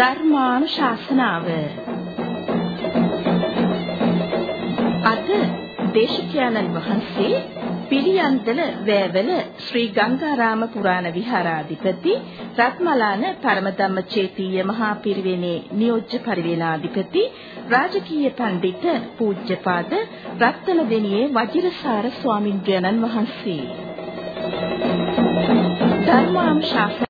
ධර්මානුශාසනාව. අද දේශකයන්න් වහන්සේ පිළියන්දල වැවල ශ්‍රී ගංගාරාම පුරාණ විහාරාධිපති රත්මලාන පරමධම්ම චේතීය මහා පිරිවෙනේ නියෝජ්‍ය පරිවේනාධිපති රාජකීය පඬිත පූජ්‍යපාද රත්නදෙනියේ වජිරසාර ස්වාමින්ද්‍රයන්න් වහන්සේ. ධර්මානුශාසන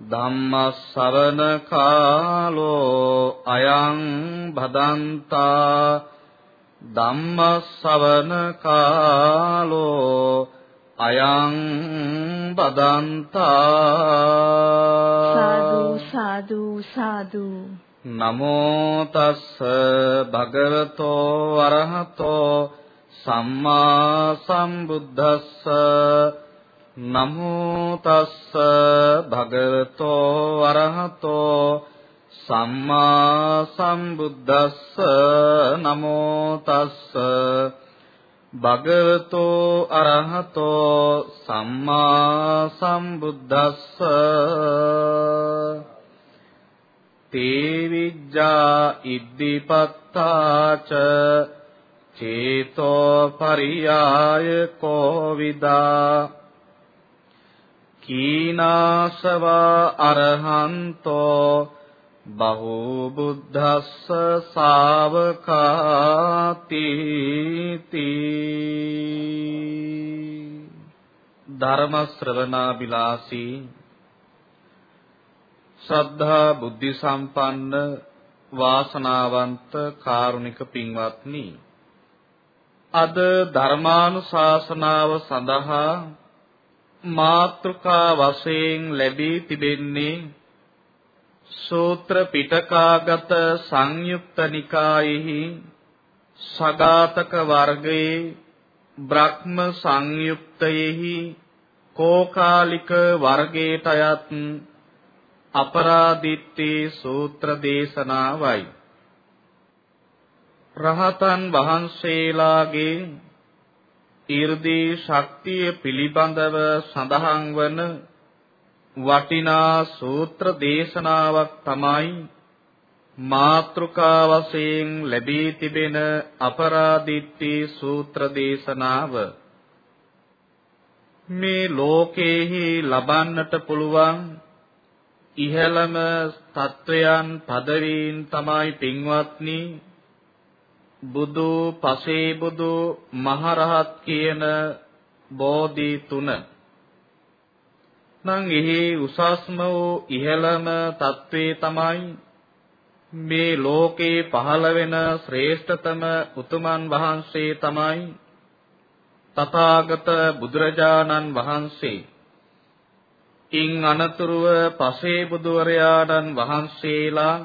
ධම්මස්සවන කාලෝ අයං භදන්තා ධම්මස්සවන කාලෝ අයං බදන්තා සාදු සාදු සාදු. නමෝ තස්ස භගවතෝ වරහතෝ සම්මා සම්බුද්දස්ස නමෝ තස්ස භගවතෝ අරහතෝ සම්මා සම්බුද්දස්ස නමෝ තස්ස භගවතෝ අරහතෝ සම්මා සම්බුද්දස්ස තේ විජ්ජා ඉද්දිපත්තාච චේතෝ පරියාය කෝවිදා කීනාසවා අරහන්තෝ බහූ බුද්දස්ස ශාවකාති ධර්ම ශ්‍රවණාබිලාසී ශ්‍රද්ධා බුද්ධ සම්පන්න වාසනාවන්ත කාරුණික පින්වත්නි අද ධර්මානුශාසනාව සඳහා මාත්‍රිකා වශයෙන් ලැබී තිබෙන්නේ සූත්‍ර පිටකාගත සංයුක්ත නිකායෙහි සගාතක වර්ගයේ බ්‍රහ්ම සංයුක්තයෙහි කෝකාලික වර්ගයට අයත් අපරාදිත්තේ සූත්‍ර දේශනාවයි. රහතන් වහන්සේලාගේ 이르දී ශක්තිය පිළිබඳව සඳහන් වන වටිනා සූත්‍ර දේශනාවක් තමයි මාත්‍රිකා වශයෙන් ලැබී තිබෙන අපරාදිත්‍ති සූත්‍ර දේශනාව. මේ ලෝකේහි ලබන්නට පුළුවන් ඉහළම තත්වයන් පදවීන් තමයි පින්වත්නි බුදු පසේ බුදු මහරහත් කියන බෝධි තුන. නම් එහි උසස්ම වූ ඉහළම තත්වේ තමයි මේ ලෝකේ පහළ වෙන ශ්‍රේෂ්ඨතම උතුමන් වහන්සේ තමයි තථාගත බුදුරජාණන් වහන්සේ. ඉන් අනතුරුව පසේ බුදුවරයාණන් වහන්සේලා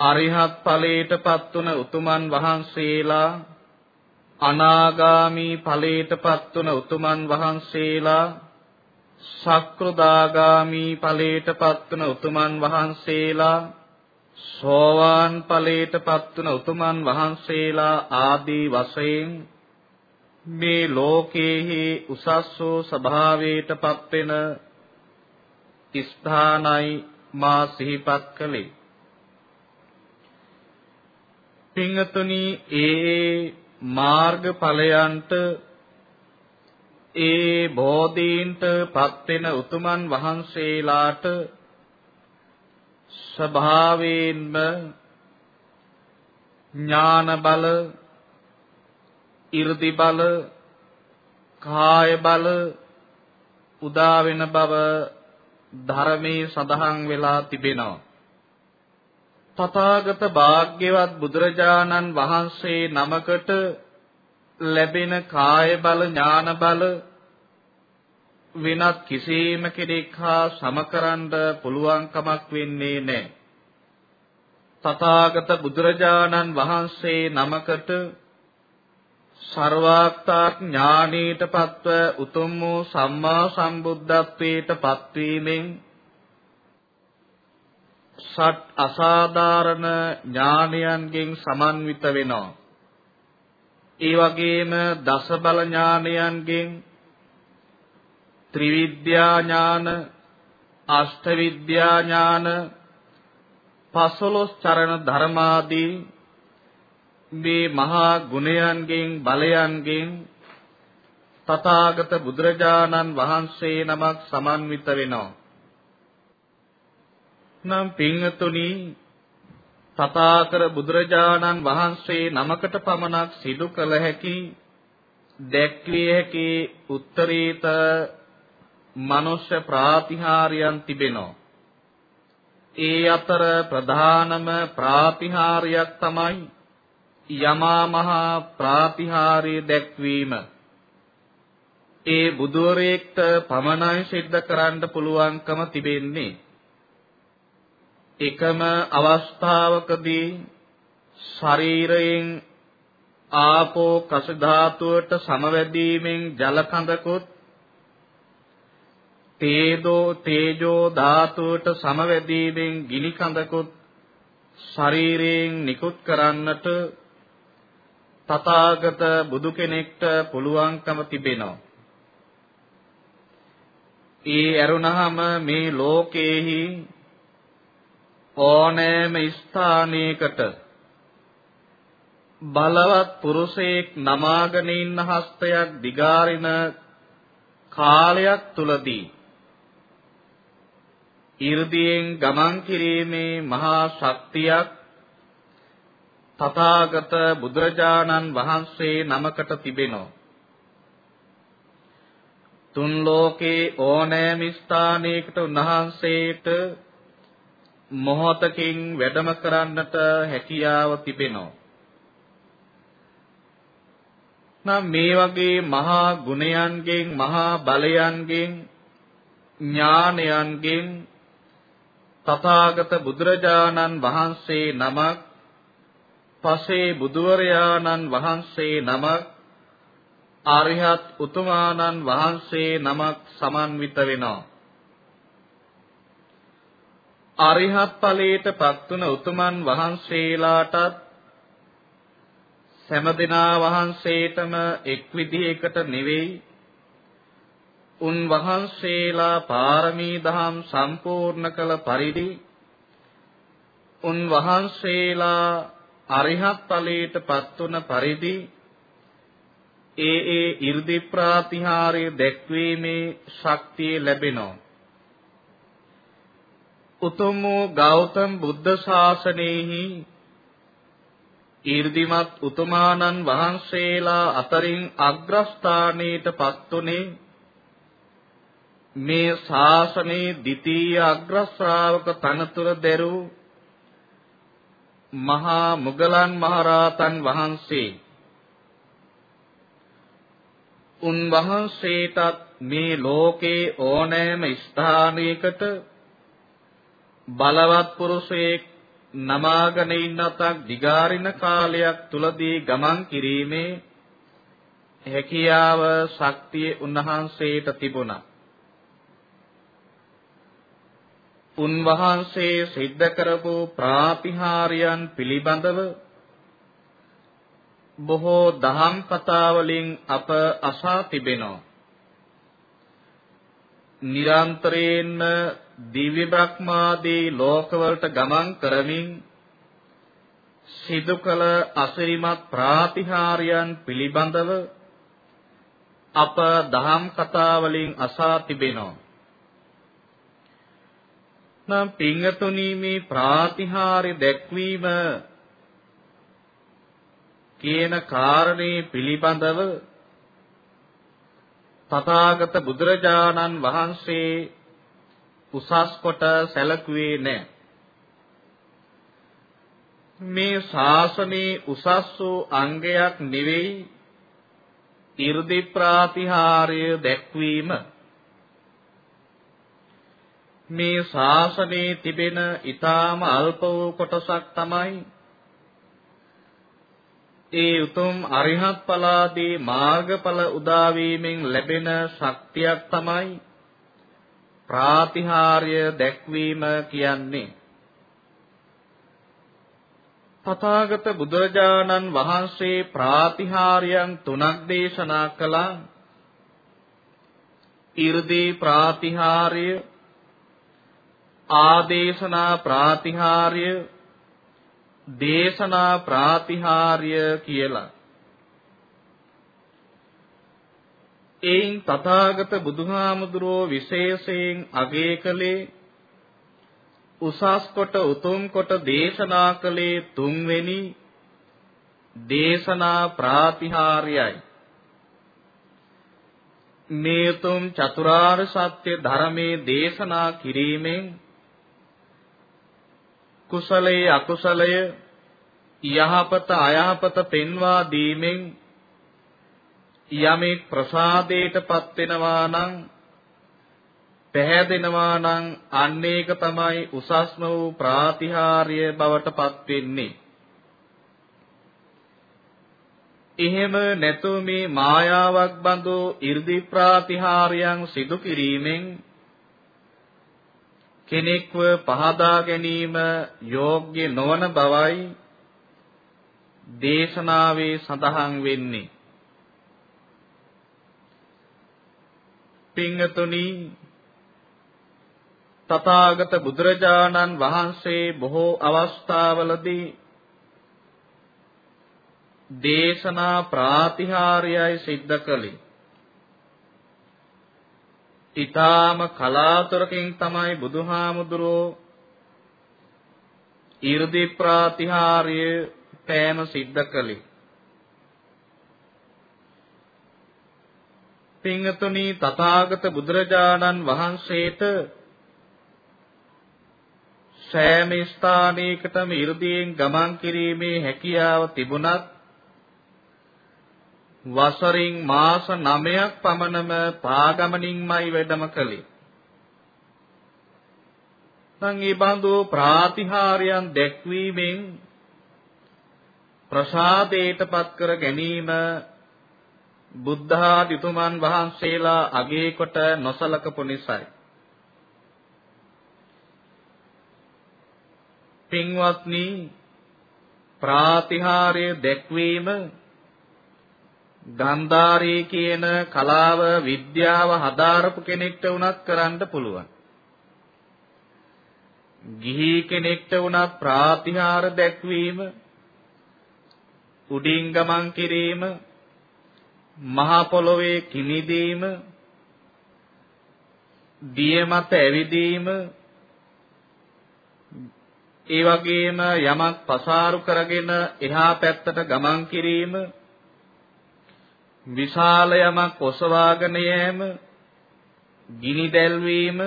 අරිහත් ඵලයටපත් වුණ උතුමන් වහන්සේලා අනාගාමි ඵලයටපත් වුණ උතුමන් වහන්සේලා සක්‍රදාගාමි ඵලයටපත් වුණ උතුමන් වහන්සේලා සෝවාන් ඵලයටපත් වුණ උතුමන් වහන්සේලා ආදී වශයෙන් මේ ලෝකයේහි උසස් වූ ස්වභාවයටපත් වෙන ස්ථානයි මා සිහිපත් කළේ. පින්තුනි ඒ මාර්ගඵලයන්ට ඒ බෝධීන්ට පත් වෙන උතුමන් වහන්සේලාට ස්වභාවයෙන්ම ඥාන බල, 이르දි බල, කාය බල උදා වෙන බව ධර්මයේ සඳහන් වෙලා තිබෙනවා. තථාගත භාග්‍යවත් බුදුරජාණන් වහන්සේ නමකට ලැබෙන කාය බල ඥාන බල වෙනත් කිසිම කෙනෙක් හා සමකරන්න පුළුවන් කමක් වෙන්නේ නැහැ. තථාගත බුදුරජාණන් වහන්සේ නමකට සර්වාක්තා ඥානීට පත්ව උතුම් වූ සම්මා සම්බුද්ධත්වයට පත්වීමෙන් සත් අසාධාරණ ඥානයන්ගෙන් සමන්විත වෙනවා. ඒ වගේම දස බල ඥානයන්ගෙන් ත්‍රිවිද්‍යා ඥාන, අෂ්ට විද්‍යා ඥාන, පසළොස් චරණ ධර්මාදී මේ මහා ගුණයන්ගෙන් බලයන්ගෙන් තථාගත බුදුරජාණන් වහන්සේ නමක් සමන්විත වෙනවා. නම් පින්තුනි තථාකර බුදුරජාණන් වහන්සේ නමකට පමණක් සිදු කළ හැකි දැක්විය හැකි උත්තරීතර මනුෂ්‍ය ප්‍රාතිහාර්යයන් තිබෙනවා. ඒ අතර ප්‍රධානම ප්‍රාතිහාර්යයක් තමයි යමා මහා ප්‍රාතිහාර්ය දැක්වීම. ඒ බුදුරෙක්ට පමණයි සිද්ධ කරන්න පුළුවන්කම තිබෙන්නේ. එකම අවස්ථාවකදී ශරීරයෙන් ආපෝ කස ධාතුවට සමවැදීමෙන් ජල කඳකුත් තේදෝ තේජෝ ධාතුවට සමවැදීමෙන් ගිනි කඳකුත් ශරීරයෙන් නිකුත් කරන්නට තථාගත බුදු කෙනෙක්ට පුළුවන්කම තිබෙනවා. ඒ ඇරුණහම මේ ලෝකේහි ඕනෑම ස්ථානයකට බලවත් පුරුෂයෙක් නමාගෙන ඉන්න හස්තයක් දිගාරින කාලයක් තුලදී 이르දියෙන් ගමන් කිරීමේ මහා ශක්තියක් තථාගත බුදුරජාණන් වහන්සේ නමකට තිබෙනවා. තුන් ලෝකේ ඕනෑම ස්ථානයකට උන්වහන්සේට මොහොතකින් වැඩම කරන්නට හැකියාව තිබෙනවා. නම් මේ වගේ මහා ගුණයන්ගෙන් මහා බලයන්ගෙන් ඥානයන්ගෙන් තථාගත බුදුරජාණන් වහන්සේ නමක් පසේ බුදුවරයාණන් වහන්සේ නමක් ආරිහත් උතුමාණන් වහන්සේ නමක් සමන්විත වෙනවා. අරිහත් ඵලයට පත්වන උතුමන් වහන්සේලාටත් සෑමදිනා වහන්සේටම එක් විදිහයකට නෙවෙයි. උන් වහන්සේලා පාරමී දහම් සම්පූර්ණ කළ පරිදි උන් වහන්සේලා අරිහත් ඵලයට පත්වන පරිදි ඒ ඒ 이르දි ප්‍රාතිහාර්ය දැක්වීමේ ශක්තිය ලැබෙනවා. උතුම් වූ ගෞතම බුද්ධ ශාසනයෙහි ඊර්දිමත් උතුමාණන් වහන්සේලා අතරින් අග්‍රස්ථානයට පත්ුනේ මේ ශාසනයේ ද්විතීය අග්‍ර ශ්‍රාවක තනතුර දැරූ මහා මුගලන් මහරහතන් වහන්සේ. උන් වහන්සේටත් මේ ලෝකේ ඕනෑම ස්ථානයකට බලවත් පුරුෂයෙක් නමාගෙන ඉන්නතක් දිගාරින කාලයක් තුලදී ගමන් කිරීමේ හැකියාව ශක්තිය උන්වහන්සේට තිබුණා. උන්වහන්සේ සිද්ධ කරපු ප්‍රාතිහාර්යයන් පිළිබඳව බොහෝ දහම් කතා වලින් අප අසා තිබෙනවා. නිරන්තරයෙන්ම දිව්‍ය බ්‍රහ්මාදී ලෝකවලට ගමන් කරමින් සිදු කළ අසිරිමත් ප්‍රාතිහාර්යයන් පිළිබඳව අප දහම් කතා වලින් අසා තිබෙනවා. නම් පිංගතුනි මේ ප්‍රාතිහාර්ය දැක්වීම කියන කාරණේ පිළිබඳව තථාගත බුදුරජාණන් වහන්සේ උසස් කොට සැලකුවේ නැහැ. මේ ශාසනයේ උසස් වූ අංගයක් නෙවෙයි 이르දි ප්‍රාතිහාර්ය දැක්වීම මේ ශාසනයේ තිබෙන ඊටාම අල්ප වූ කොටසක් තමයි ඒ උතුම් අරිහත් ඵලාදී මාර්ගඵල උදා වීමෙන් ලැබෙන ශක්තියක් තමයි ප්‍රාතිහාර්ය දැක්වීම කියන්නේ තථාගත බුදුරජාණන් වහන්සේ ප්‍රාතිහාර්යයන් තුනක් දේශනා කළා. 이르දී ප්‍රාතිහාර්ය ආදේශනා ප්‍රාතිහාර්ය දේශනා ප්‍රාතිහාර්ය කියලා. එයින් තථාගත බුදුහාමුදුරෝ විශේෂයෙන් අගය කළේ උසස් කොට උතුම් කොට දේශනා කළේ තුන්වෙනි දේශනා ප්‍රාතිහාර්යයි. මේ තුම් චතුරාර්ය සත්‍ය ධර්මයේ දේශනා කිරීමෙන් කුසලයේ අකුසලය යහපත අයහපත පෙන්වා දීමෙන් යමෙක් ප්‍රසාදයටපත් වෙනවා නම් පැහැදෙනවා නම් අන්න ඒක තමයි උසස්ම වූ ප්‍රාතිහාර්ය බවට පත් වෙන්නේ. එහෙම නැතු මේ මායාවක් බඳු 이르දි ප්‍රාතිහාර්යයන් සිදු කිරීමෙන් කෙනෙක්ව පහදා ගැනීම යෝග්‍ය නොවන බවයි දේශනාවේ සඳහන් වෙන්නේ. පින්තුනි තථාගත බුදුරජාණන් වහන්සේ බොහෝ අවස්ථාවලදී දේශනා ප්‍රාතිහාර්යයි සිද්ධ කළේ. ඊටාම කලාතුරකින් තමයි බුදුහාමුදුරෝ 이르දි ප්‍රාතිහාර්ය පෑම සිද්ධ කළේ. පින්තුනි තථාගත බුදුරජාණන් වහන්සේට සෑම ස්ථානයකටම 이르දීන් ගමන් කිරීමේ හැකියාව තිබුණත් වසරින් මාස 9ක් පමණම පාගමනින්මයි වැඩම කළේ. නම් ඒ බඳු ප්‍රාතිහාර්යයන් දැක්වීමෙන් ප්‍රසාදයටපත් කර ගැනීම බුද්ධාදිතුමන් වහන්සේලා අගේ කොට නොසලකපු නිසායි. පින්වත්නි ප්‍රාතිහාර්ය දැක්වීම ගන්ධාරී කියන කලාව විද්‍යාව හදාරපු කෙනෙක්ට වුණත් කරන්න පුළුවන්. ගිහි කෙනෙක්ට වුණත් ප්‍රාතිහාර දැක්වීම උඩින් ගමන් කිරීම මහ පොළොවේ කිනිදීම දිය මත ඇවිදීම ඒ වගේම යමක් පසාරු කරගෙන එහා පැත්තට ගමන් කිරීම විශාල යමක් ඔසවාගෙන යෑම ගිනි දැල්වීම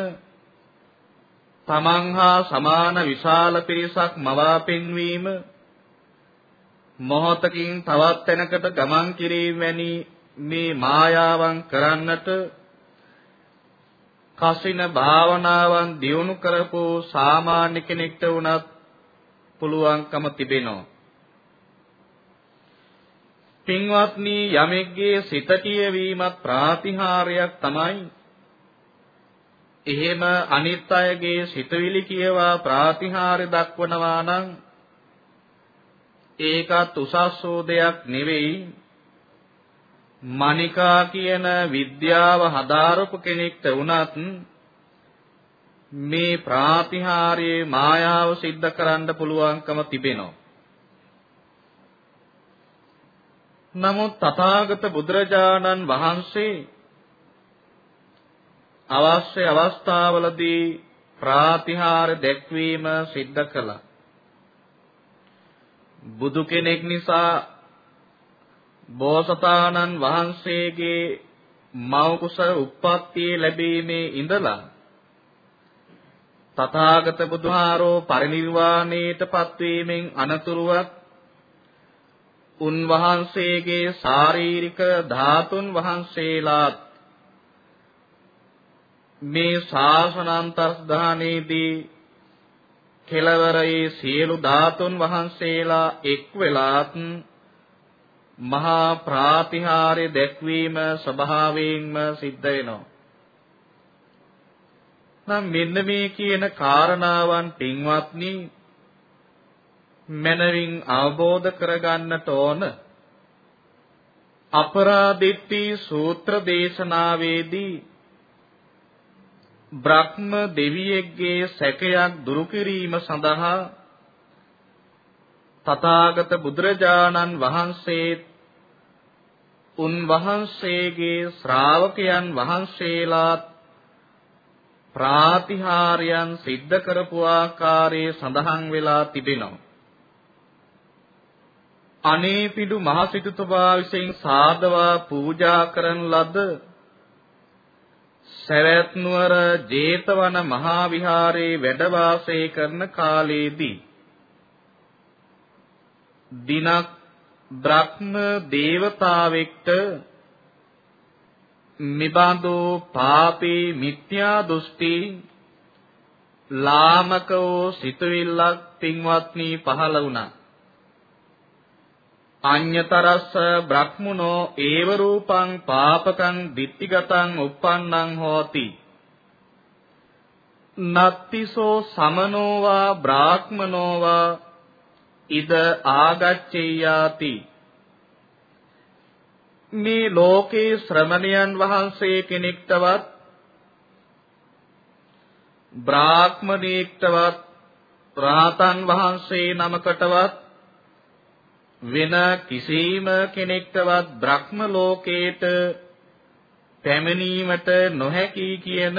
තමන් හා සමාන විශාල පිරිසක් මවා පෙන්වීම මොහොතකින් තවත් තැනකට ගමන් කිරීම වැනි මේ මායාවන් කරන්නට කසින භාවනාවන් දියුණු කරපු සාමාන්‍ය කෙනෙක්ට වුණත් පුළුවන්කම තිබෙනවා. පින්වත්නි යමෙක්ගේ සිත කියවීමත් ප්‍රාතිහාර්යයක් තමයි. එහෙම අනිත් අයගේ සිතවිලි කියවා ප්‍රාතිහාර්ය දක්වනවා නම් ඒකත් උසස් වූ දෙයක් නෙවෙයි. මණිකා කියන විද්‍යාව හදාරපු කෙනෙක්ට වුණත් මේ ප්‍රාතිහාර්යයේ මායාව සිද්ධ කරන්න පුළුවන්කම තිබෙනවා. නමුත් තථාගත බුදුරජාණන් වහන්සේ අවශ්‍ය අවස්ථාවලදී ප්‍රාතිහාර දැක්වීම සිද්ධ කළා. බුදු කෙනෙක් නිසා බෝසතාණන් වහන්සේගේ මව කුස උප්පත්තිය ලැබීමේ ඉඳලා තථාගත බුදුහාරෝ පරිනිර්වාණයට පත්වීමෙන් අනතුරුවත් උන්වහන්සේගේ ශාරීරික ධාතුන් වහන්සේලාත් මේ ශාසනාන්තස්දානයේදී කෙලවරේ සියලු ධාතුන් වහන්සේලා එක් වෙලාත් මහා ප්‍රාතිහාර්ය දැක්වීම ස්වභාවයෙන්ම සිද්ධ වෙනවා. නම් මෙන්න මේ කියන කාරණාවන් පින්වත්නි මනවින් අවබෝධ කරගන්නට ඕන අපරාදිට්ඨි සූත්‍ර දේශනාවේදී බ්‍රහ්ම දෙවියෙක්ගේ සැකයක් දුරු කිරීම සඳහා තථාගත බුදුරජාණන් වහන්සේ උන්වහන්සේගේ ශ්‍රාවකයන් වහන්සේලාත් ප්‍රාතිහාර්යයන් සිද්ධ කරපු ආකාරයේ සඳහන් වෙලා තිබෙනවා. අනේපිඩු මහසිටුතුමා විසින් සාදවා පූජා කරන ලද සවැත් නුවර ජේතවන මහා විහාරයේ වැඩ වාසය කරන කාලයේදී දිනක් බ්‍රහ්ම දේවතාවෙක්ට නිබඳු පාපී මිත්‍යා දෘෂ්ටි ලාමකෝ සිතුවිල්ලක් පින්වත්නි පහළ වුණා. අඤ්‍යතරස්ස බ්‍රහ්මුනෝ ඒව රූපං පාපකං ditthිගතං uppannං හෝති. නත්තිසෝ සමනෝවා බ්‍රාහ්මනෝවා ඉද ආගච්ඡේයාති. මේ ලෝකේ ශ්‍රමණයන් වහන්සේ කෙනෙක්ටවත් බ්‍රාහ්මණයෙක්ටවත් රාතන් වහන්සේ නමකටවත් වෙන කිසිම කෙනෙක්ටවත් බ්‍රහ්ම ලෝකේට පැමිණීමට නොහැකි කියන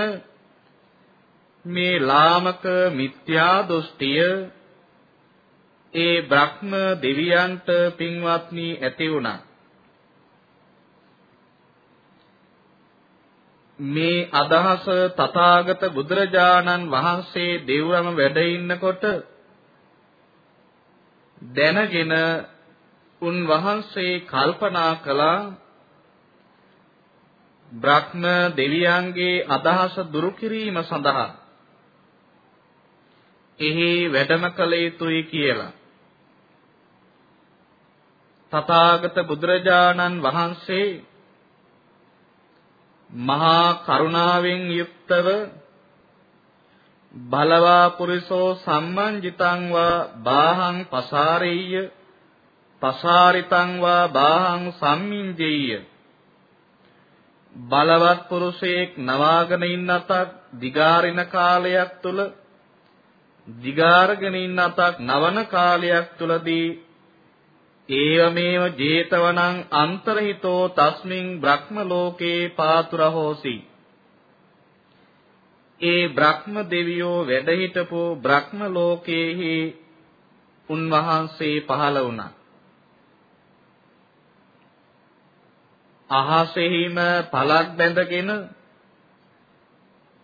මේ ලාමක මිත්‍යා දෘෂ්ටිය ඒ බ්‍රහ්ම දෙවියන්ට පින්වත්නි ඇති වුණා. මේ අදහස තථාගත බුදුරජාණන් වහන්සේ දෙව්රම වැඩ ඉන්නකොට දැනගෙන උන්වහන්සේ කල්පනා කළා බ්‍රහ්ම දෙවියන්ගේ අදහස දුරු කිරීම සඳහා එහි වැඩම කළ යුතුයි කියලා. තථාගත බුදුරජාණන් වහන්සේ මහා කරුණාවෙන් යුක්තව බලවා පුරිසෝ සම්මන්ජිතං වා බාහං පසාරෙය්‍ය පසාරිතං වා බාහං සම්මින්ජෙය්‍ය. බලවත් පුරුෂයෙක් නවාගෙන ඉන්න අතක් දිගාරින කාලයක් තුල දිගාරගෙන ඉන්න අතක් නවන කාලයක් තුලදී ඒවමේව 제තවනං අන්තරහිතෝ තස්මින් බ්‍රහ්ම ලෝකේ පාතුර හෝසි ඒ බ්‍රහ්ම දෙවියෝ වැඩ හිටපු බ්‍රහ්ම ලෝකයේහි උන්වහන්සේ පහළ වුණා. අහසෙහිම පලක් බැඳගෙන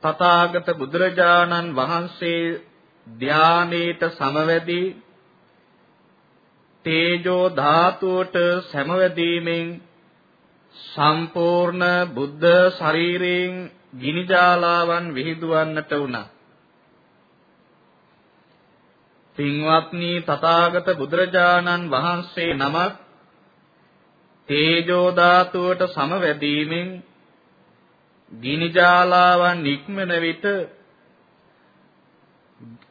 තථාගත බුදුරජාණන් වහන්සේ ධානයේට සමවැදී තේජෝ ධාතුවට සමවැදීමෙන් සම්පූර්ණ බුද්ධ ශරීරයෙන් ගිනිජාලාවන් විහිදුවන්නට වුණා. පින්වත්නි තථාගත බුදුරජාණන් වහන්සේ නමක් තේජෝ ධාතුවට සමවැදීමෙන් ගිනි ජාලාවන් නික්මන විට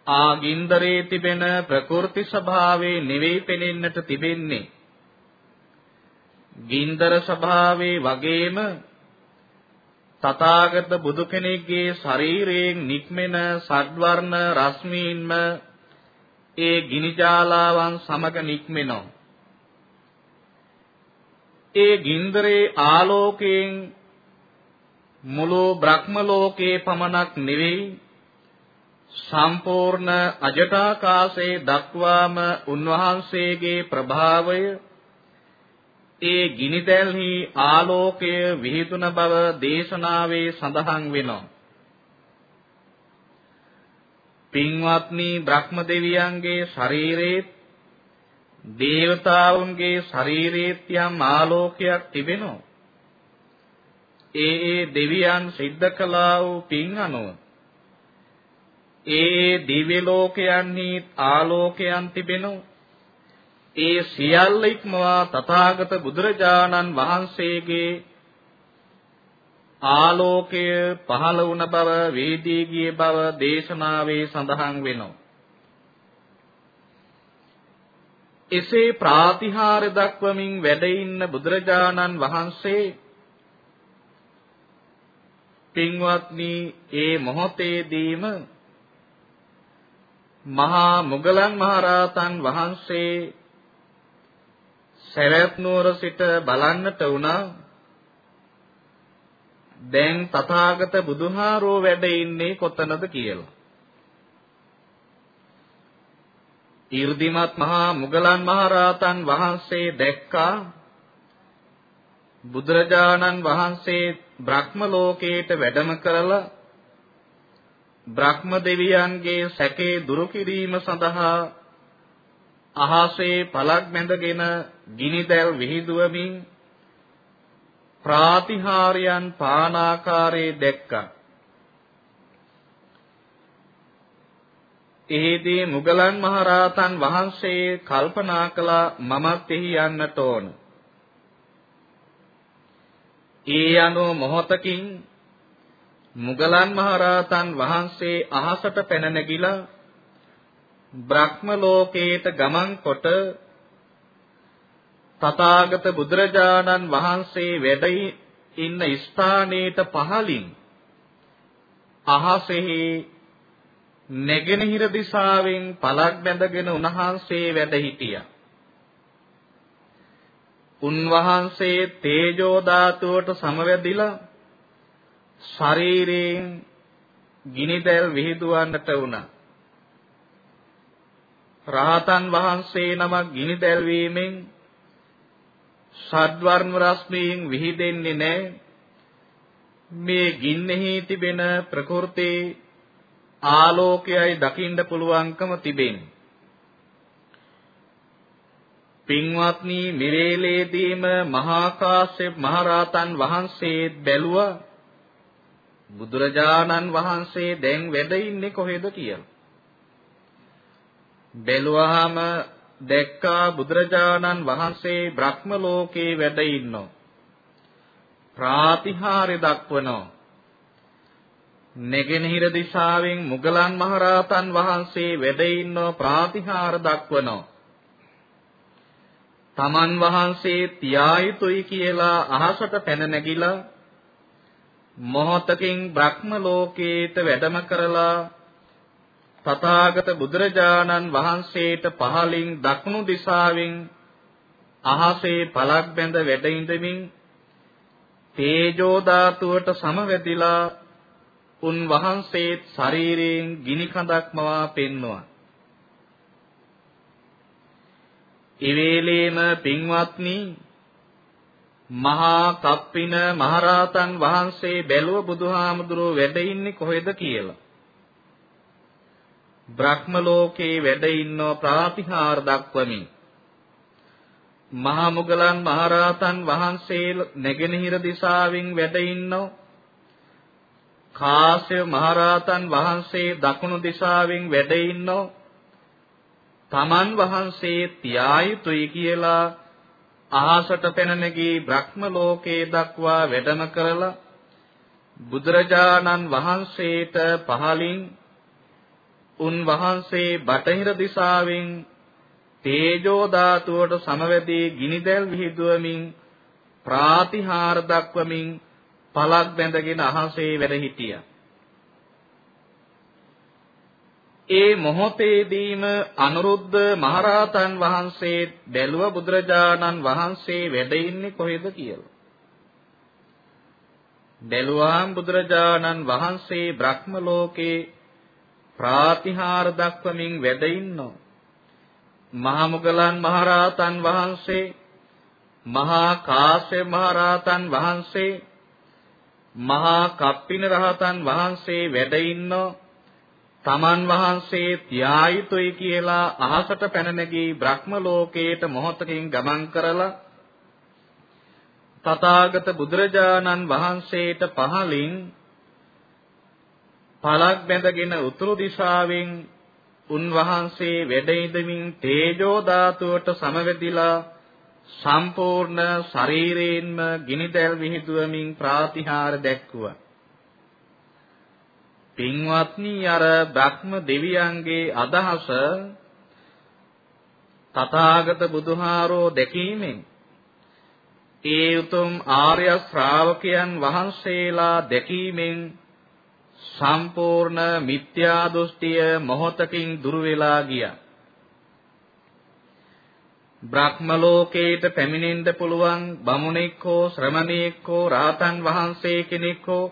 ආගින්දරේ තිබෙන ප්‍රකෘති ස්වභාවයේ නෙවෙයි පෙනෙන්නට තිබෙන්නේ. ගින්දර ස්වභාවයේ වගේම තථාගත බුදු කෙනෙක්ගේ ශරීරයෙන් නික්මෙන සඩ්වර්ණ රශ්මීන්ම ඒ ගිනි ජාලාවන් සමග නික්මෙනවා. ඒ ගින්දරේ ආලෝකයෙන් මුළු බ්‍රහ්ම ලෝකේ පමණක් නෙවෙයි සම්පූර්ණ අජටාකාශයේ දක්වාම උන්වහන්සේගේ ප්‍රභාවය ඒ ගිනිදැල්හි ආලෝකය විහිදුන බව දේශනාවේ සඳහන් වෙනවා. පින්වත්නි බ්‍රහ්ම දෙවියන්ගේ ශරීරයේ දේවතාවුන්ගේ ශරීරයේ යම් ආලෝකයක් තිබෙනවා. ඒ ඒ දෙවියන් සිද්ධ කළා වූ පින් අනුව ඒ ඒ දිව්‍ය ලෝකයන්හි ආලෝකයන් තිබෙනු ඒ සියල්ල ඉක්මවා තථාගත බුදුරජාණන් වහන්සේගේ ආලෝකය පහළ වුණ බව වේදී ගිය බව දේශනාවේ සඳහන් වෙනවා. එසේ ප්‍රාතිහාර දක්වමින් වැඩ ඉන්න බුදුරජාණන් වහන්සේ පින්වත්නි ඒ මොහොතේදීම මහා මුගලන් මහරහතන් වහන්සේ සවැත් නුවර සිට බලන්නට වුණා දැන් තථාගත බුදුහාරෝ වැඩ ඉන්නේ කොතනද කියලා. ඊර්දිමත් මහා මුගලන් මහරහතන් වහන්සේ දැක්කා බුදුරජාණන් වහන්සේ බ්‍රහ්ම ලෝකයට වැඩම කරලා බ්‍රහ්ම දෙවියන්ගේ සැකේ දුරු කිරීම සඳහා අහසේ පලක් බැඳගෙන ගිනිදැල් විහිදුවමින් ප්‍රාතිහාර්යයන් පානාකාරයේ දැක්කා. එහිදී මුගලන් මහරහතන් වහන්සේ කල්පනා කළා මමත් එහි යන්නට ඕන. ඒ අනුව මොහොතකින් මුගලන් මහරහතන් වහන්සේ අහසට පැන නැගිලා බ්‍රහ්ම ලෝකයට ගමන් කොට තථාගත බුදුරජාණන් වහන්සේ වැඩ ඉන්න ස්ථානයට පහලින් අහසෙහි නැගෙනහිර දිශාවෙන් පලක් බැඳගෙන උන්වහන්සේ වැඩ සිටියා. උන්වහන්සේ තේජෝ ධාතුවට සමවැදිලා ශරීරයෙන් ගිනිදැල් විහිදුවන්නට වුණා. රාතන් වහන්සේ නමක් ගිනිදැල් වීමෙන් ෂඩ්වර්ණ රශ්මියෙන් විහිදෙන්නේ නැහැ. මේ ගින්නෙහි තිබෙන ප්‍රകൃතේ ආලෝකයයි දකින්න පුළුවන්කම තිබෙන්නේ. පින්වත්නි මිරේලේදීම මහා කාශ්‍යප මහරහතන් වහන්සේ බැලුවා බුදුරජාණන් වහන්සේ දැන් වැඩ ඉන්නේ කොහෙද කියලා. බැලුවාම දැක්කා බුදුරජාණන් වහන්සේ බ්‍රහ්ම ලෝකේ වැඩ ඉන්නෝ. ප්‍රාතිහාර්ය දක්වනෝ. නෙගෙනහිර දිශාවෙන් මුගලන් මහරහතන් වහන්සේ වැඩ ඉන්නෝ ප්‍රාතිහාර දක්වනෝ. තමන් වහන්සේ තියා යුතුයි කියලා අහසට පැන නැගිලා මොහොතකින් බ්‍රහ්ම ලෝකේට වැඩම කරලා තථාගත බුදුරජාණන් වහන්සේට පහලින් දකුණු දිශාවෙන් අහසේ පලක් බැඳ වැඩ ඉඳමින් තේජෝ ධාතුවට සමවැදිලා උන් වහන්සේත් ශරීරයෙන් ගිනි කඳක් මවා පෙන්නවා. ඉවේලේම පින්වත්නි මහා කප්පින මහරහතන් වහන්සේ බැලුව බුදුහාමුදුරුව වැඩ ඉන්නේ කොහෙද කියලා. බ්‍රහ්ම ලෝකේ වැඩ ඉන්නෝ ප්‍රාතිහාර දක්වමින්. මහා මුගලන් මහරහතන් වහන්සේ නැගෙනහිර දිශාවෙන් වැඩ ඉන්නෝ කාශ්‍යප මහරහතන් වහන්සේ දකුණු දිශාවෙන් වැඩ ඉන්නෝ තමන් වහන්සේ තියා යුතුයි කියලා අහසට පෙන නැගී බ්‍රහ්ම ලෝකේ දක්වා වැඩම කරලා බුදුරජාණන් වහන්සේට පහලින් උන් වහන්සේ බටහිර දිශාවෙන් තේජෝ ධාතුවට සමවැදී ගිනිදැල් විහිදුවමින් ප්‍රාතිහාර දක්වමින් පලක් බැඳගෙන අහසේ වැඩ සිටියා. ඒ මොහොතේදීම අනුරුද්ධ මහරහතන් වහන්සේ බැලුව බුදුරජාණන් වහන්සේ වැඩ ඉන්නේ කොහෙද කියලා. බැලුවාම් බුදුරජාණන් වහන්සේ බ්‍රහ්ම ලෝකේ ප්‍රාතිහාර දක්වමින් වැඩ ඉන්නෝ. මහා මුගලන් මහරහතන් වහන්සේ මහා කාශ්‍යප මහරහතන් වහන්සේ මහා කප්පින රහතන් වහන්සේ වැඩ ඉන්නෝ තමන් වහන්සේ තියා යුතුයි කියලා අහසට පැන නැගී බ්‍රහ්ම ලෝකයට මොහොතකින් ගමන් කරලා තථාගත බුදුරජාණන් වහන්සේට පහලින් පලක් බැඳගෙන උතුරු දිශාවෙන් උන්වහන්සේ වැඩ ඉඳමින් තේජෝ ධාතුවට සමවැදිලා සම්පූර්ණ ශරීරයෙන්ම ගිනිදැල් විහිදුවමින් ප්‍රාතිහාර දැක්වුවා. පින්වත්නි අර බ්‍රහ්ම දෙවියන්ගේ අදහස තථාගත බුදුහාරෝ දැකීමෙන් ඒ උතුම් ආර්ය ශ්‍රාවකයන් වහන්සේලා දැකීමෙන් සම්පූර්ණ මිත්‍යා දෘෂ්ටිය මොහොතකින් දුරු වෙලා ගියා. බ්‍රහ්ම ලෝකේට පැමිණෙන්න පුළුවන් බමුණෙක් හෝ ශ්‍රමණෙක් හෝ රාතන් වහන්සේ කෙනෙක් හෝ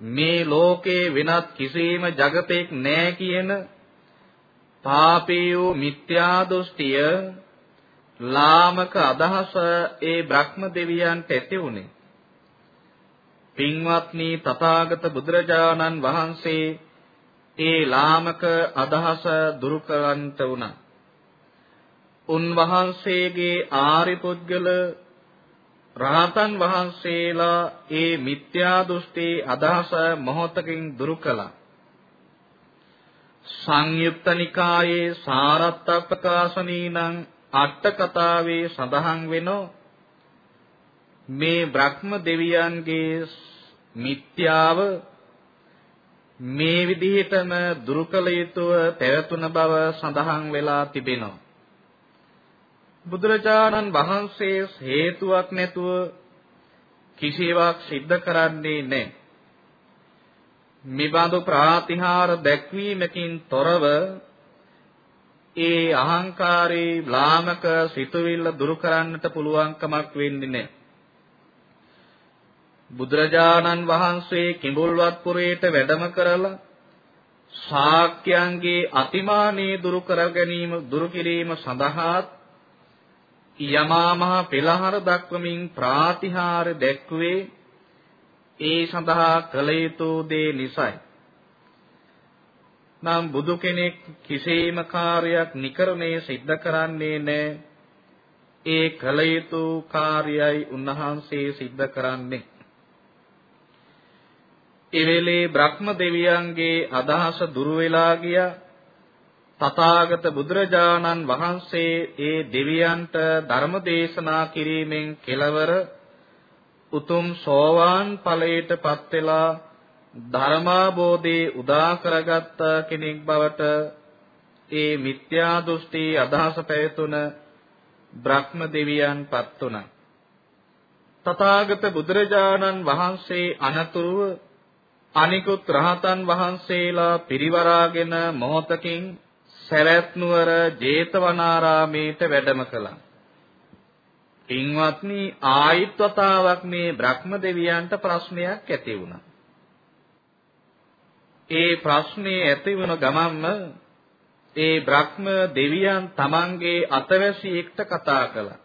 මේ ලෝකේ වෙනත් කිසිම జగතෙක් නැහැ කියන පාපේයෝ මිත්‍යා දෘෂ්ටිය ලාමක අදහස ඒ බ්‍රහ්ම දෙවියන්ට ඇති වුණේ. පින්වත්නි තථාගත බුදුරජාණන් වහන්සේ ඒ ලාමක අදහස දුරු කරන්නට වුණා. උන්වහන්සේගේ ආරි පුද්ගල රහතන් වහන්සේලා ඒ මිත්‍යා දෘෂ්ටි අදහස මොහොතකින් දුරු කළා. සංයුක්ත නිකායේ සාරත්ත ප්‍රකාශනීනං අට කතාවේ සඳහන් වෙනෝ මේ බ්‍රහ්ම දෙවියන්ගේ මිත්‍යාව මේ විදිහටම දුරු කළ යුතුව පැවතුන බව සඳහන් වෙලා තිබෙනවා. බුදුරජාණන් වහන්සේ හේතුවක් නැතුව කිසිවක් සිද්ධ කරන්නේ නැහැ. මිබඳු ප්‍රාතිහාර දැක්වීමකින් තොරව ඒ අහංකාරී ලාමක සිතුවිල්ල දුරු කරන්නට පුළුවන් කමක් වෙන්නේ නැහැ. බුදුරජාණන් වහන්සේ කිඹුල්වත් පුරේට වැඩම කරලා ශාක්‍යයන්ගේ අතිමානී දුරු කර ගැනීම දුරු කිරීම සඳහාත් යමා මහ පෙළහර දක්වමින් ප්‍රාතිහාර දැක්වේ ඒ සඳහා කළ යුතු දේ නිසයි. නම් බුදු කෙනෙක් කිසිම කාර්යයක් නිකරණේ සිද්ධ කරන්නේ නැහැ. ඒ කළ යුතු කාර්යයි උන්වහන්සේ සිද්ධ කරන්නේ. ඒ වෙලේ බ්‍රහ්ම දෙවියන්ගේ අදහස දුරු වෙලා ගියා. තථාගත බුදුරජාණන් වහන්සේ ඒ දෙවියන්ට ධර්ම දේශනා කිරීමෙන් කෙලවර උතුම් සෝවාන් ඵලයටපත් වෙලා ධර්මාබෝධේ උදා කරගත් කෙනෙක් බවට ඒ මිත්‍යා දෘෂ්ටි අදහස පැවතුන බ්‍රහ්ම දෙවියන්පත් වුණා. තථාගත බුදුරජාණන් වහන්සේ අනතුරුව අනිකුත් රහතන් වහන්සේලා පිරිවරාගෙන මොහොතකින් සවැත් නුවර ජේතවනාරාමේට වැඩම කළා. පින්වත්නි ආයිත් වතාවක් මේ බ්‍රහ්ම දෙවියන්ට ප්‍රශ්නයක් ඇති වුණා. ඒ ප්‍රශ්නේ ඇති වුණ ගමන්ම ඒ බ්‍රහ්ම දෙවියන් තමන්ගේ අතවැසියෙක්ට කතා කළා.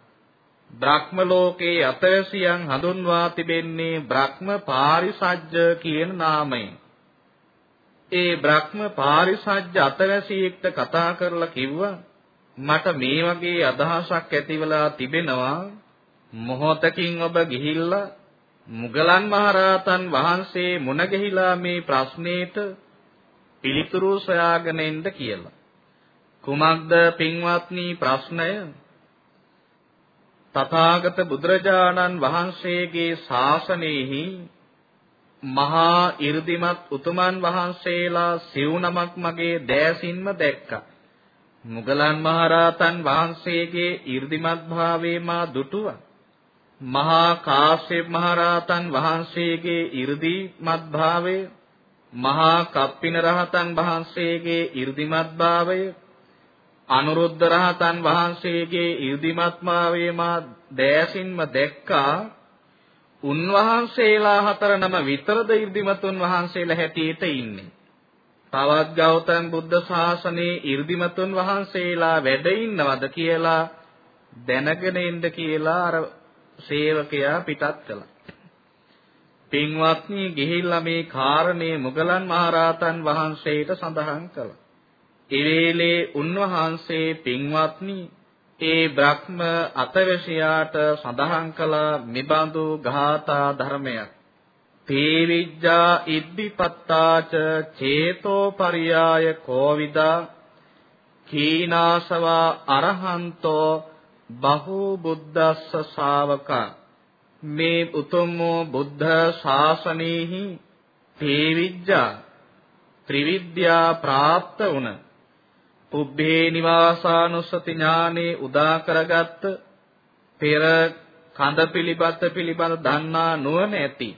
බ්‍රහ්ම ලෝකේ අතවැසියන් හඳුන්වා තිබෙන්නේ බ්‍රහ්ම පාරිසජ්ජ කියන නාමයෙන්. ඒ බ්‍රහ්ම පාරිසජ්ජ අතවැසියෙක්ට කතා කරලා කිව්වා මට මේ වගේ අදහසක් ඇතිවලා තිබෙනවා මොහොතකින් ඔබ ගිහිල්ලා මුගලන් මහරහතන් වහන්සේ මුණ ගැහිලා මේ ප්‍රශ්නෙට පිළිතුරු සොයාගෙන එන්න කියලා. කුමක්ද පින්වත්නි ප්‍රශ්නය? තථාගත බුදුරජාණන් වහන්සේගේ ශාසනයෙහි මහා 이르දිමත් උතුමන් වහන්සේලා සිව් නමක් මගේ දැසින්ම දැක්කා. මුගලන් මහරහතන් වහන්සේගේ 이르දිමත් භාවේ මා දුටුවා. මහා කාශ්‍යප මහරහතන් වහන්සේගේ 이르දිමත් භාවය මහා කප්පින රහතන් වහන්සේගේ 이르දිමත් භාවය අනුරුද්ධ රහතන් වහන්සේගේ 이르දිමත් භාවය මා දැසින්ම දැක්කා. උන්වහන්සේලා හතර නම විතරද 이르දිමතුන් වහන්සේලා හැටියට ඉන්නේ. තවත් ගෞතම බුද්ධ ශාසනයේ 이르දිමතුන් වහන්සේලා වැඩ ඉන්නවද කියලා දැනගෙන ඉන්න කියලා අර සේවකයා පිටත් කළා. පින්වත්නි ගිහිල්ලා මේ කාරණේ මුගලන් මහරහතන් වහන්සේට සඳහන් කළා. ඒ වෙලේ උන්වහන්සේ පින්වත්නි ඒ බ්‍රහ්ම අතවැසියාට සඳහන් කළ මිබඳු ඝාතා ධර්මයක්. තේවිජ්ජා ඉද්දිපත්තාච චේතෝ පරියාය කෝවිදා කීනාසවා අරහන්තෝ බහූ බුද්දස්ස ශාවකා. මේ උතුම් බුද්ධ ශාසනයෙහි තේවිජ්ජා ත්‍රිවිද්‍යා ප්‍රාප්ත වුණ පුබ්බේ නිවාසානුස්සති ඥානේ උදා කරගත් පෙර කඳ පිළිබත පිළිබඳ දන්නා නුවණ ඇති.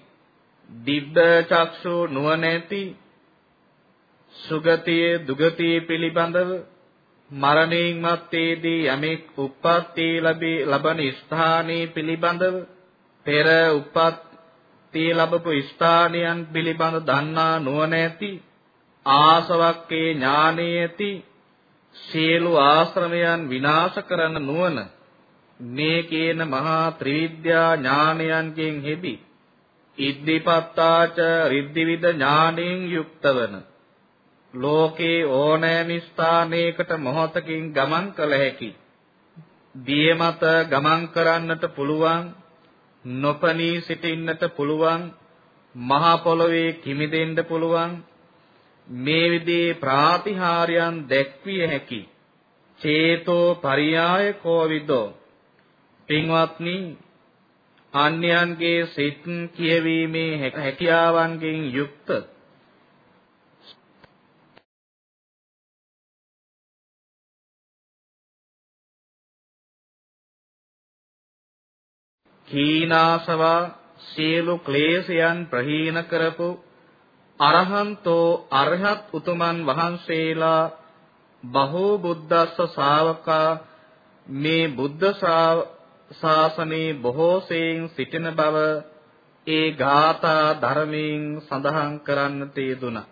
දිබ්බ චක්ෂු නුවණ ඇති. සුගතිය දුගතිය පිළිබඳව මරණයෙන් මත්තේදී යමෙක් උප්පත්ති ලැබී ලබන ස්ථානයේ පිළිබඳව පෙර උප්පත්ති ලැබපු ස්ථානයන් පිළිබඳ දන්නා නුවණ ඇති. ආසවක්කේ ඥානයේ ඇති. සියලු ආශ්‍රමයන් විනාශ කරන නුවණ මේ කියන මහා ත්‍රිවිද්‍යා ඥානයන්ගෙන් හෙබි. ඉද්දිපත්තාච රිද්දිවිද ඥාණයෙන් යුක්තවන. ලෝකේ ඕනෑම ස්ථානයකට මොහොතකින් ගමන් කළ හැකි. දිය මත ගමන් කරන්නට පුළුවන් නොපනී සිටින්නට පුළුවන් මහ පොළවේ කිමිදෙන්න පුළුවන් මේ විදිහේ ප්‍රාතිහාර්යයන් දැක්විය හැකි. චේතෝ පරියාය කෝවිදෝ. පින්වත්නි අන්‍යයන්ගේ සිත් කියවීමේ හැකියාවන්ගෙන් යුක්ත. කීනාසවා සියලු ක්ලේශයන් ප්‍රහීන කරපු අරහන්තෝ අරහත් උතුමන් වහන්සේලා බහෝ බුද්දස්ස ශාවකා මේ බුද්ධ ශාසනයේ බොහෝ සෙයින් සිටින බව ඒ ගාථා ධර්මයෙන් සඳහන් කරන්නට යෙදුණා.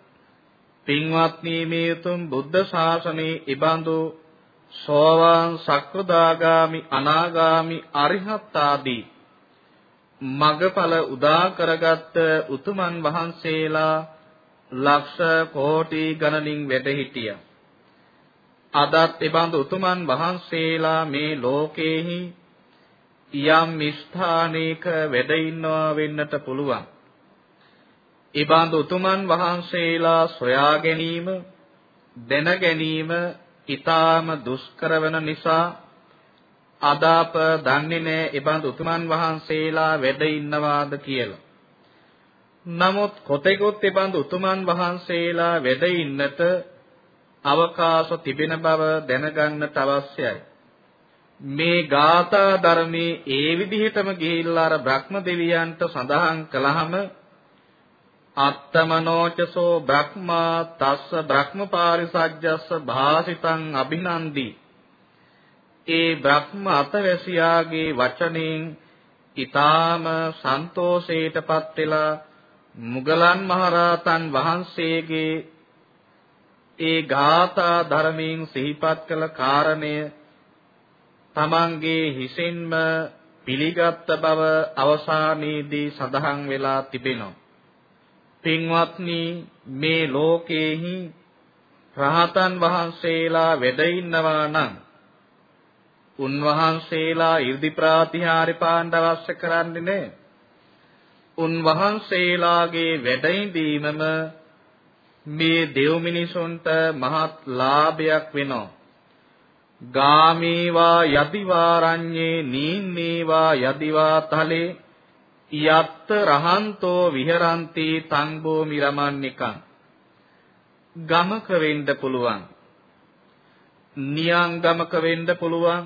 පින්වත්නි මේ උතුම් බුද්ධ ශාසනයේ ඉබඳු සෝවාන් සක්‍රදාගාමි අනාගාමි අරිහත් ආදී මගඵල උදා කරගත් උතුමන් වහන්සේලා ලක්ෂ කෝටි ගණනින් වැඩ හිටියා. අදත් එබඳු උතුමන් වහන්සේලා මේ ලෝකේහි යම් ස්ථානයක වැඩ ඉන්නවා වෙන්නට පුළුවන්. එබඳු උතුමන් වහන්සේලා සොයා ගැනීම දැන ගැනීම ඊටාම දුෂ්කර වෙන නිසා අද අප දන්නේ නැහැ එබඳු උතුමන් වහන්සේලා වැඩ ඉන්නවාද කියලා. නමුත් කොතෙකුත් එබඳු උතුමන් වහන්සේලා වැඩ ඉන්නට අවකාශ තිබෙන බව දැනගන්නට අවශ්‍යයි. මේ ගාථා ධර්මයේ ඒ විදිහටම ගිහිල්ලා අර බ්‍රහ්ම දෙවියන්ට සඳහන් කළාම අත්තමනෝචසෝ බ්‍රහ්මා තස්ස බ්‍රහ්මපාරිසජ්ජස්ස භාසිතං අභිනන්දි ඒ බ්‍රහ්ම අතවැසියාගේ වචනෙන් ඊ타ම සන්තෝෂයටපත් වෙලා මුගලන් මහරහතන් වහන්සේගේ ඒ ගාථා ධර්මයෙන් සිහිපත් කළ කාරණය තමන්ගේ හිසින්ම පිළිගත් බව අවසානයේදී සඳහන් වෙලා තිබෙනවා. පින්වත්නි මේ ලෝකේහි රහතන් වහන්සේලා වැඩ ඉන්නවා නම් උන්වහන්සේලා 이르දි ප්‍රාතිහාර්ය පාණ්ඩ අවශ්‍ය කරන්නේ නැහැ. උන්වහන්සේලාගේ වැඩයිඳීමම මේ දෙව් මිනිසුන්ට මහත් ලාභයක් වෙනවා. ගාමේවා යදිවාරඤ්ඤේ නීන්නේවා යදිවා තලේ යත්ත රහන්තෝ විහරಂತಿ තං භූමි රමණ්‍යකං ගමක වෙන්න පුළුවන්. නියං ගමක වෙන්න පුළුවන්.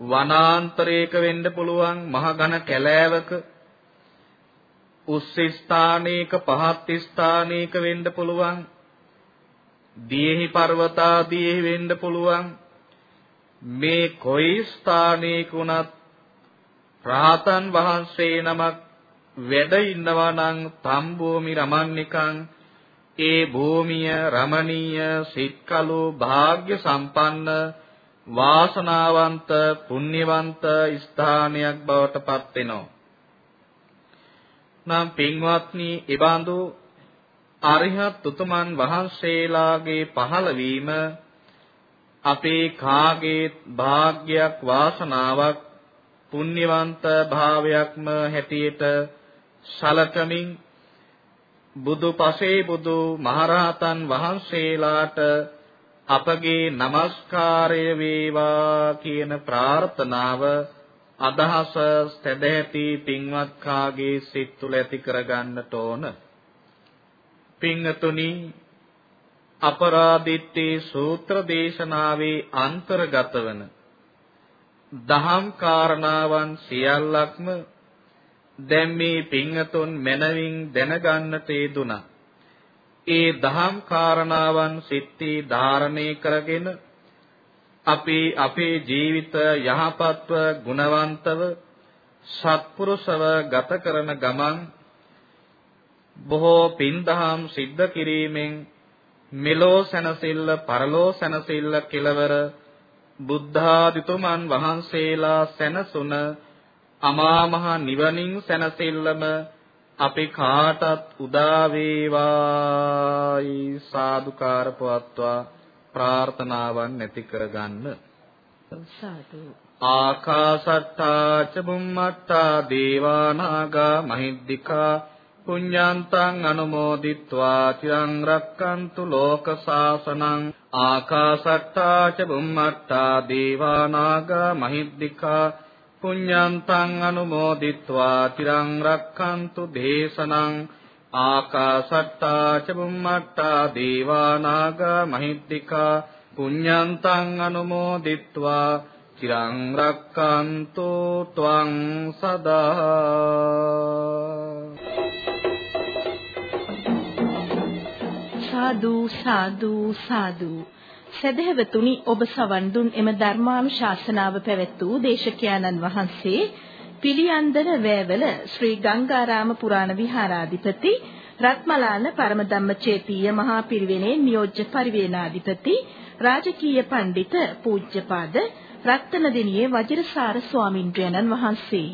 වනාන්තරයක වෙන්න පුළුවන්. මහ ඝන කැලෑවක උස්ස ස්ථානයක පහත් ස්ථානයක වෙන්න පුළුවන්. දීහි පර්වතාදීහි වෙන්න පුළුවන්. මේ කොයි ස්ථානයක වුණත් රාතන් වහන්සේ නමක් වැඩ ඉන්නවා නම් තම් භූමි රමණ්‍යකං ඒ භූමිය රමණීය සිත්කලු වාග්ය සම්පන්න වාසනාවන්ත පුණ්‍යවන්ත ස්ථානයක් බවට පත් වෙනවා. නම් පින්වත්නි එබඳු අරිහත් උතුමන් වහන්සේලාගේ පහළවීම අපේ කාගේ වාග්යක් වාසනාවක් පුණ්‍යවන්ත භාවයක්ම හැටියට සලකමින් බුදු පසේ බුදු මහරහතන් වහන්සේලාට අපගේ নমස්කාරය වේවා කියන ප්‍රාර්ථනාව අදහස සැදැහැති පින්වත් කාගේ සිත් තුළ ඇති කරගන්නට ඕන. පින්තුනි අපරාදිත්තේ සූත්‍ර දේශනාවේ අන්තර්ගත වන දහම් කාරණාවන් සියල්ලක්ම දැන් මේ පින්තුන් මනවින් දැනගන්නට යෙදුනා. ඒ දහම් කාරණාවන් සිත්ී ධාරණය කරගෙන අපි අපේ ජීවිත යහපත්ව ගුණවන්තව සත්පුරුෂව ගත කරන ගමන් බොහෝ පින්දහම් සිද්ධ කිරීමෙන් මෙලෝ සැනසෙල්ල පරලෝ සැනසෙල්ල කෙලවර බුද්ධාදිතුමන් වහන්සේලා සැනසුන අමා මහ නිවනින් සැනසෙල්ලම අපි කාටත් උදා වේවායි. සාදුකාර පවත්වා. ප්‍රාර්ථනාවන් නැති කරගන්න. සාදු. ආකාසට්ටා ච බුම්මට්ටා දේවානාගා මහිද්దికා පුඤ්ඤාන්තං අනුමෝදිත්වා චිරං රක්칸තු ලෝක සාසනං ආකාසට්ටා ච බුම්මට්ටා දීවානාගා මහිද්దికා පුඤ්ඤාන්තං අනුමෝදිත්වා චිරං රක්칸තු දේශනං ආකාසට්ටා ච බුම්මට්ටා දේවා නාග මහිද්దికා පුඤ්ඤන්තං අනුමෝදිත්වා චිරං රක්칸තෝ ත්වං සදා සාදු සාදු සාදු. සදහෙවතුනි ඔබ සවන් දුන් එම ධර්මානුශාසනාව පැවැත් වූ දේශකයන්න් වහන්සේ පිළියන්දර වෑවල ශ්‍රී ගංගාරාම පුරාණ විහාරාධිපති රත්මලාන පරමධම්මචේතීය මහා පිරිවෙනේ නියෝජ්‍ය පරිවේනාධිපති රාජකීය පඬිත පූජ්‍යපාද රත්නදිනියේ වජිරසාර ස්වාමින්ද්‍රයන්න් වහන්සේ.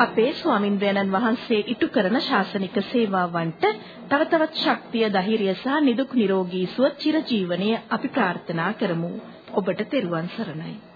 අපේ ස්වාමින්ද්‍රයන්න් වහන්සේ ඉටු කරන ශාසනික සේවාවන්ට තව තවත් ශක්තිය ධෛර්යය සහ නිදුක් නිරෝගී සුව චිරජීවනයේ අපි ප්‍රාර්ථනා කරමු. ඔබට තෙරුවන් සරණයි.